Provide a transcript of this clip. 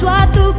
suatu